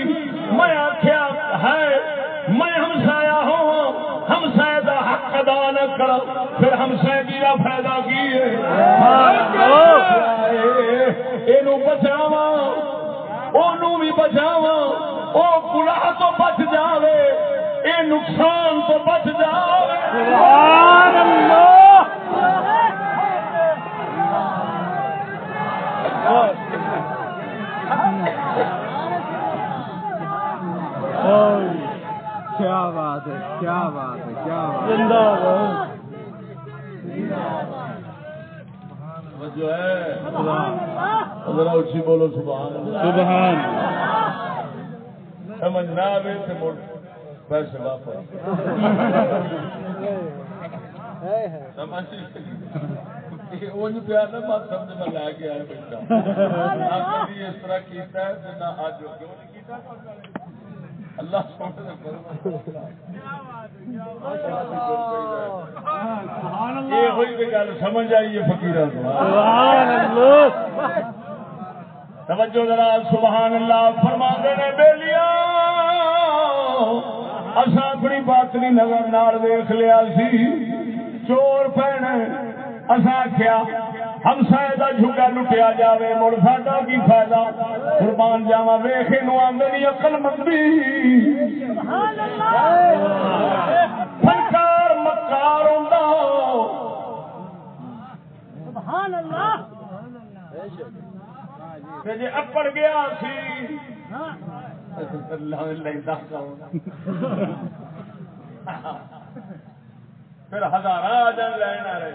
میں آخیا ہے میں ہمسایا ہوں ہمسائے کا حق ادا نہ کرو، پھر ہمسائے کی کا فائدہ کی یہ بچاوا بھی بچاوا وہ گناہ تو بچ جاوے۔ یہ نقصان تو بچ سبحان اللہ کیا بات ہے کیا بات ہے کیا زندہ باد جو ہے ذرا اچھی بولو سبحان اللہ۔ سبحان سمجھ نہ آئے تو پیسے واپس سمجھ پیار نہ مت سمجھ میں لے کے آیا بیٹا آپ نے اس طرح کیتا ہے تو نہ آج ہو کیوں نہیں کیتا اللہ سونے دے یہ ہوئی بھی گل سمجھ آئی ہے فقیر سبحان اللہ توجہ ذرا سبحان اللہ فرما نے اصا اپنی باطنی نظر نال ویخ لیا سی۔ چور پہن اصا آخیا ہم کا جھگا لٹیا جائے مڑ ساڈا کی فائدہ؟ قربان جاوا ویخ نو آمدنی اقل مندی۔ فنکار مکار ہوتا جی اپڑ گیا سی۔ لینا پھر ہزار آ جان لین والے۔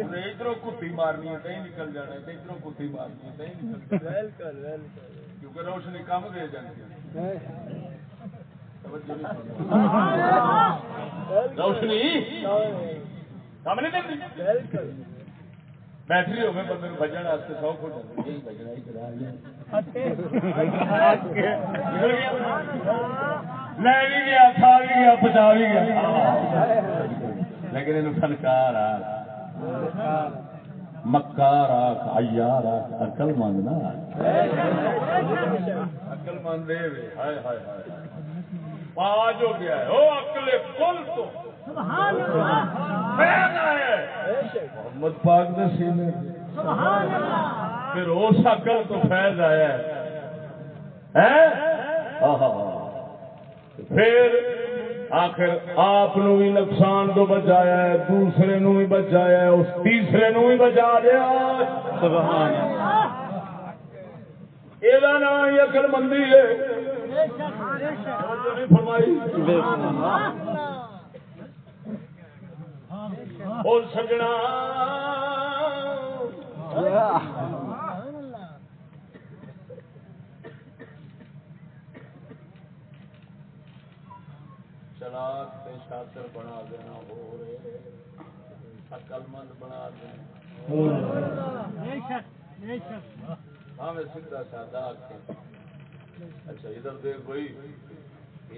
ادھر کتی مارنی ہے کہیں نکل جانا ہے ادھر کتی مارنی ہے کہیں نکل جانا ہے۔ کیونکہ روشنی کم دے جاتی۔ روشنی؟ کم نہیں دیتی بیٹری ہوگی بندے بجن واسطے سو فٹ بجنا ہی لے بھی گیا کھا بھی گیا پچا بھی گیا لیکن یہ فنکار آ مکار آخ ایار آخ اکل مند نہ اکل مند دے ہو گیا ہے۔ او اکل کل تو۔ محمد پاک نے سینے۔ پھر اس عقل تو فیض آیا ہے پھر آخر آپ نو بھی نقصان تو بچایا ہے دوسرے نو بھی بچایا ہے اس تیسرے نو بھی بچا دیا۔ سبحان یہ نام ہی عقل مندی ہے۔ اور سجنا۔ چلاک تے شاطر بنا دینا ہو رہے عقل مند بنا دینا۔ ہاں میں سیدھا سادہ آخر اچھا ادھر دیکھ بھائی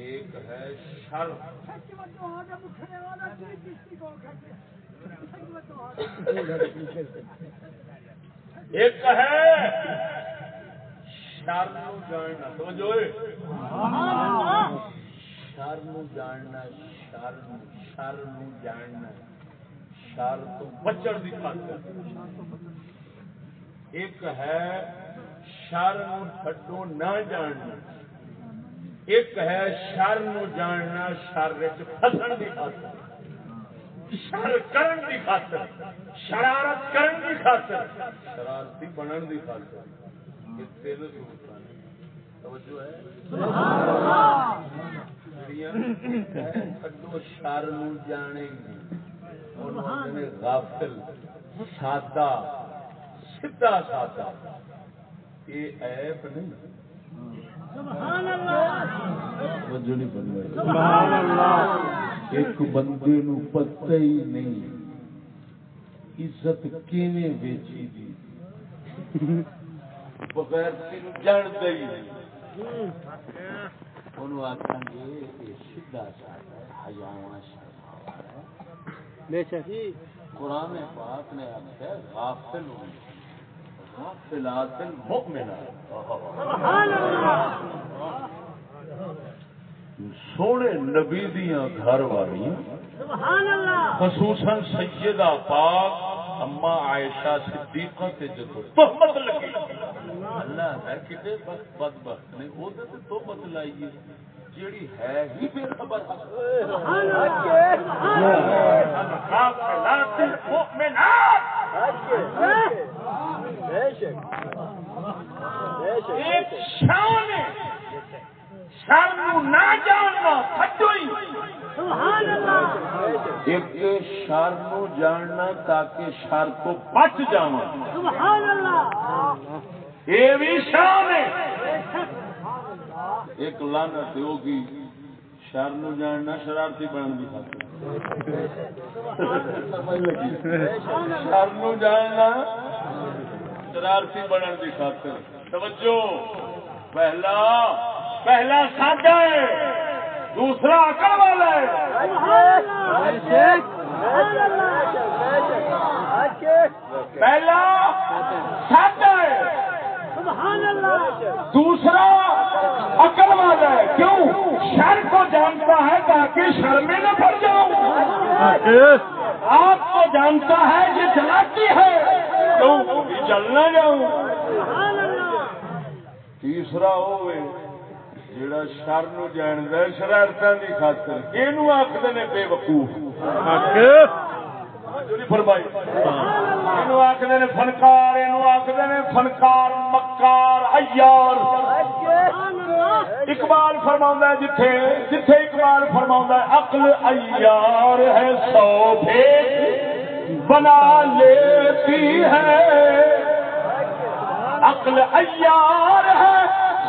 ایک ہے شر۔ ایک ہے شر جاننا۔ اے۔ شر نو جاننا شر شر نو جاننا۔ شر تو بچن دی خاطر ایک ہے شر نو چھڈو نہ جاننا۔ ایک ہے شر نو جاننا شر وچ پھسن دی خاطر۔ شر کرن دی خاطر۔ شرارت کرن دی خاطر۔ شرارتی بنن دی خاطر۔ یہ تین توجہ ہے۔ شر جانے گی غافل سادہ سیدھا سادہ یہ عیب نہیں ایک بندے نو پتہ ہی نہیں عزت کیویں ویچی دی بغیر تین جان دئی انہوں آخان گے سیدھا سادہ حیاواں قرآن پاک نے غافل غافلات المؤمنات سونے نبی دیاں گھر والی خصوصاً سیدہ پاک اما عائشہ صدیقہ تے جدو تہمت اللہ ہے کتے بخت نے او تے تہمت لائیے جیڑی ہے ہی بے خبر ایک شان شر نہ جاننا کھٹوئی ایک شر جاننا تاکہ شر تو بچ جاواں۔ یہ بھی شان ہے۔ ایک لانت ہوگی شر نو جاننا شرارتی بنن دی خاطر۔ شر نو جاننا شرارتی بنن دی خاطر۔ توجہ۔ پہلا پہلا سادہ ہے، دوسرا عقل والا ہے۔ پہلا سادہ ہے۔ دوسرا عقل والا ہے۔ کیوں؟ شر کو جانتا ہے تاکہ شر میں نہ پڑ جاؤں۔ آپ کو جانتا ہے یہ جلاتی ہے۔ کیوں؟ جلنا جاؤں۔ تیسرا ہوئے جڑا شر نو جاند شرارتوں کی خاطر یہ آخر نے بے وقوف؟ آخر نے فنکار آخر نے فنکار مکار ایار اقبال فرما جتھے جتھے اقبال فرما عقل ایار ہے سو بھیٹ بنا لیتی ہے۔ عقل ایار ہے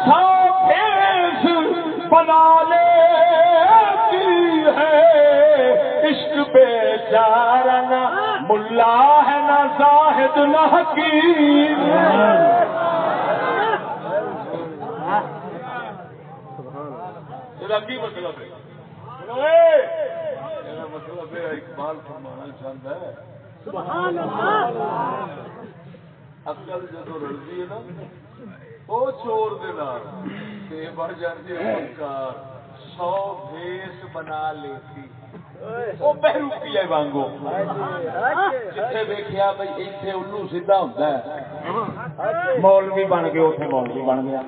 سو بھیس بنا لیتی ہے۔ بے چارنا ملا ہے نہ زاہد نہ حکیم۔ کی مطلب مطلب اقبال فرمانا چاہتا ہے۔ اکل جدو رلتی ہے نا وہ چور دے بڑھ جاتی ہے سو بھیس بنا لیتی۔ وہ بہروپی ہے وانگو جتھے ایتھے الو سیدھا ہوندا ہے۔ مولوی بن اوتھے مولوی بن گیا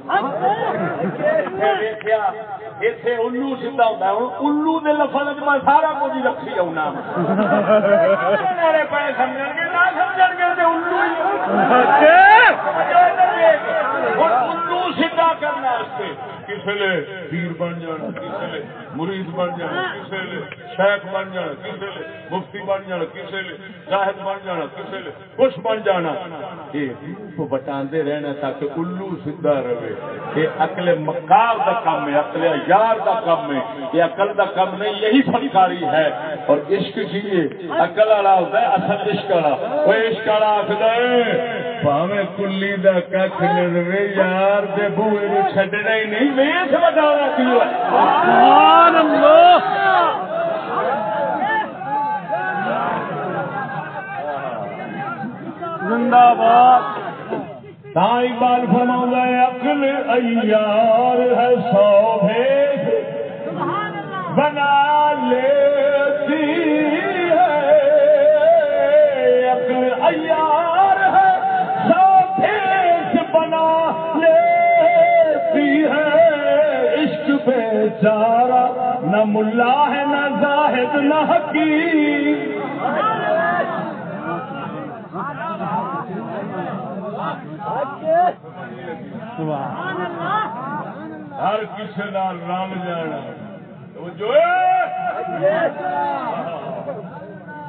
جتھے دیکھیا ایتھے الو سیدھا ہوندا ہے۔ ہن الو دے لفظ وچ میں سارا کچھ ہی رکھی آونا میرے پے سمجھن گے نہ سمجھن گے تے الو ہی الو سیدھا کرنا اس پہ۔ کسی لے پیر بن جانا کسی لے مرید بن جانا کسی لے۔ شیخ بن جانا کسی لے، مفتی بن جانا کسی لے زاہد بن جانا کسی لے، کچھ بن جانا۔ یہ بٹاندے رہنا تاکہ الو سیدھا رہے۔ یہ اکل مکار دا کام ہے اکل یار دا کام ہے۔ یہ عقل دا کام نہیں، یہی فنکاری ہے۔ اور عشق کیے عقل والا ہوتا ہے، اصل عشق والا۔ وہ عشق والا آخر پاوے کلی دا کھ نظرے یار دے بوئے نو چھڈنا ہی نہیں۔ ویس بتانا کیوں ہے سبحان اللہ! زندہ باد۔ اقبال فرماؤں گا عقل ایار ہے سو بھیس بنا لیتی ہے۔ عقل ایار ہے سو بھیس بنا لیتی ہے۔ عشق بیچارہ نہ ملا ہے، نہ زاہد، نہ حکیم۔ ہر کسی رل جانا.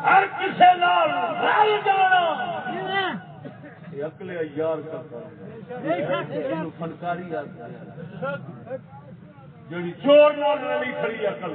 ہر کسی نال رل جانا. اکلے یار کرتا فنکاری جڑی چور نال رلی کھڑی اکل.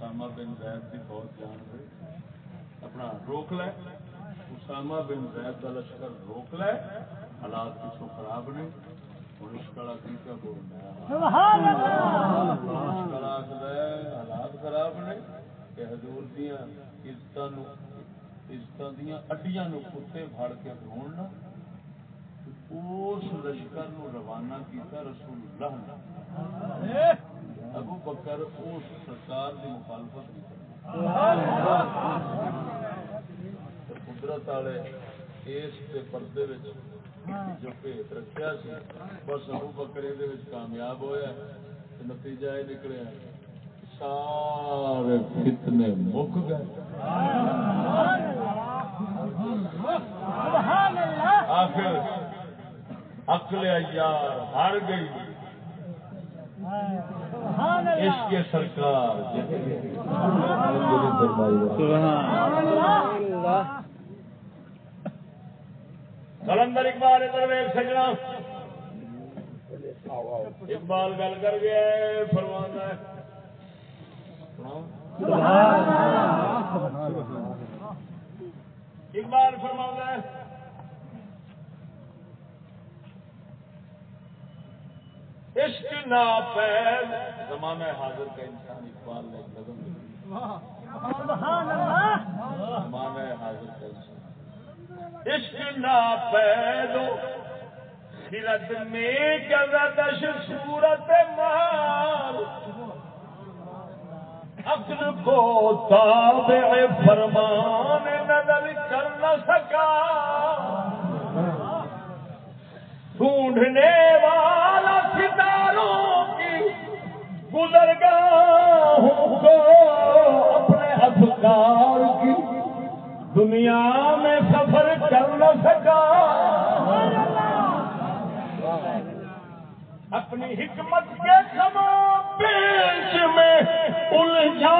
اسامہ بن زید کی فوج جان گئی اپنا روک لے اسامہ بن زید کا لشکر روک لے حالات کچھ خراب نے اور اس کا عقیقہ بولنا حالات خراب نے کہ حضور دیا عزت دیا اڈیاں کتے فڑ کے روڑنا اس لشکر روانہ کیا رسول اللہ نے ابو بکر اس سرکار کی مخالفت نہیں کرتے قدرت والے اس کے پردے ہاں۔ جو بھیت رکھا سی بس ابو بکر یہ کامیاب ہوا نتیجہ یہ نکلیا سارے فتنے مک گئے۔ آخر اکل یار ہار گئی۔ ہاں۔ عشق سرکار. کلندر اقبال درویش سجنا. اقبال گل کر گیا فرمانا ہے اقبال فرمانا عشق ناپید زمانہ حاضر کا انسان اقبال نے نظم زمانہ حاضر کا انسان. عشق ناپید خرد میں گردش صورت مار عقل کو تابع فرمان نظر کر نہ سکا. ڈھونڈنے والا ستاروں کی گزرگاہوں کو اپنے افکار کی دنیا میں سفر کر نہ سکا۔ اپنی حکمت کے کموں پیش میں الجھا۔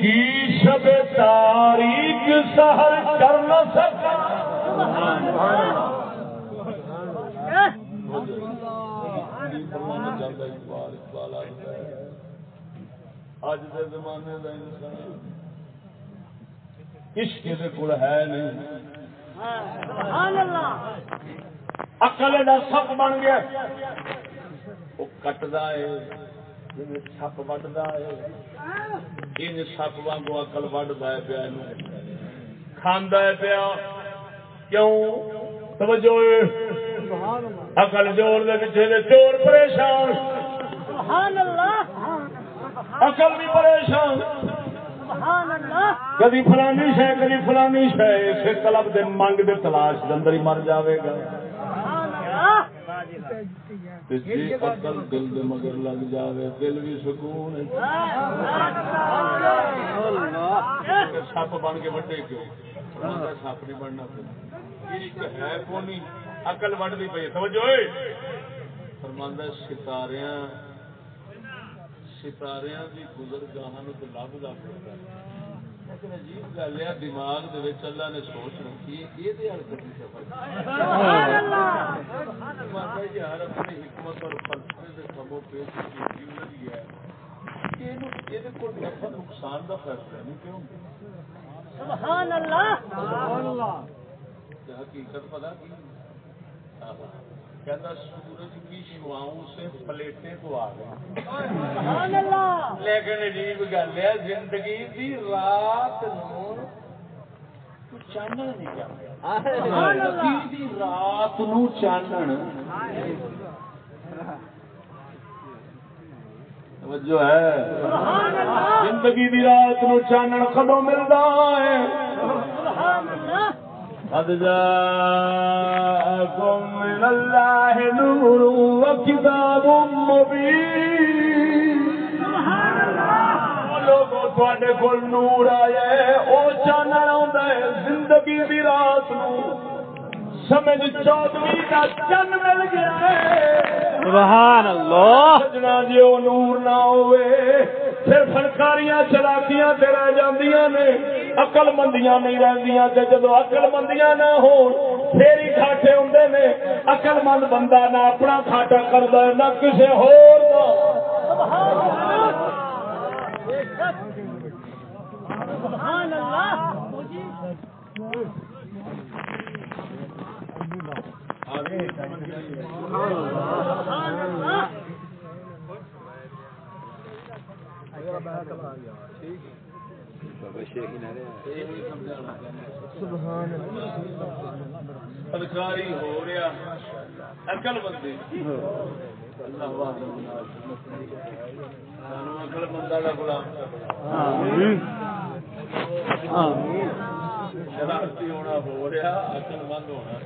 کی شب تاریخ سہر کر نہ سکا۔ اج دے زمانے دا انسان عشق دے کول ہے نہیں۔ اقل دا سپ بن گیا۔ وہ کٹدا ہے۔ سپ وڈدا ہے ان سپ وانگو اقل وڈدا ہے پیا کھاندا ہے پیا کیوں توجہ اقل جوڑ دے پیچھے دے چور پریشان اقل بھی پریشان کدی فلانی شہ کدی فلانی شہ اسے طلب دے منگ دے تلاش دے اندر ہی مر جاوے گا جی عقل دل دے مگر لگ جاوے دل بھی سکون ہے۔ سپ بن کے وڈے کیوں؟ سپ نہیں بننا پھر۔ ہے کونی عقل وڈ دی پئی توجہ اوئے فرماندا ستاریاں ستاریاں دی تے لبدا پھردا لیکن عجیب گل ہے دماغ دے وچ اللہ نے سوچ رکھی ہے یہ دے حرکت دی سفر فرماندا ہے کہ ہر اپنی حکمت اور فلسفے دے کموں پیش کی جیوی ہے کہ اینو یہ دے کول نفع نقصان دا فیصلہ نہیں کیوں سبحان اللہ! تے حقیقت پتہ کی؟ کہتا سورج کی شعاؤں سے پلیٹیں تو آ اللہ لیکن عجیب گل ہے زندگی دی رات نو چانن نہیں رات نو چانن ہے سبحان اللہ زندگی دی رات نو چانن کدو ملدا ہے قد جاءكم من الله نور وكتاب مبين. سبحان اللہ لوگوں تھوڑے کول نور آیا ہے او چانن آندا ہے زندگی دی رات نو۔ سمجھ چودویں کا چن مل گیا ہے۔ سبحان اللہ۔ سجنا جی نور نہ ہوئے۔ پھر فنکاریاں چلاکیاں تے رہ جاندیاں نے۔ عقل مندیاں نہیں رہندیاں تے جدو عقل مندیاں نہ ہون پھر ہی گھاٹے ہوندے نے عقل مند بندہ نہ اپنا گھاٹا کردا ہے، نہ کسے ہور دا۔ سبحان اللہ سبحان اللہ۔ سبحان اللہ۔ فنکاری ہو رہا عقل مندی۔ اللہ واہ سانو عقل مندہ دا غلام۔ شرارتی ہونا ہو رہا عقل مند ہونا۔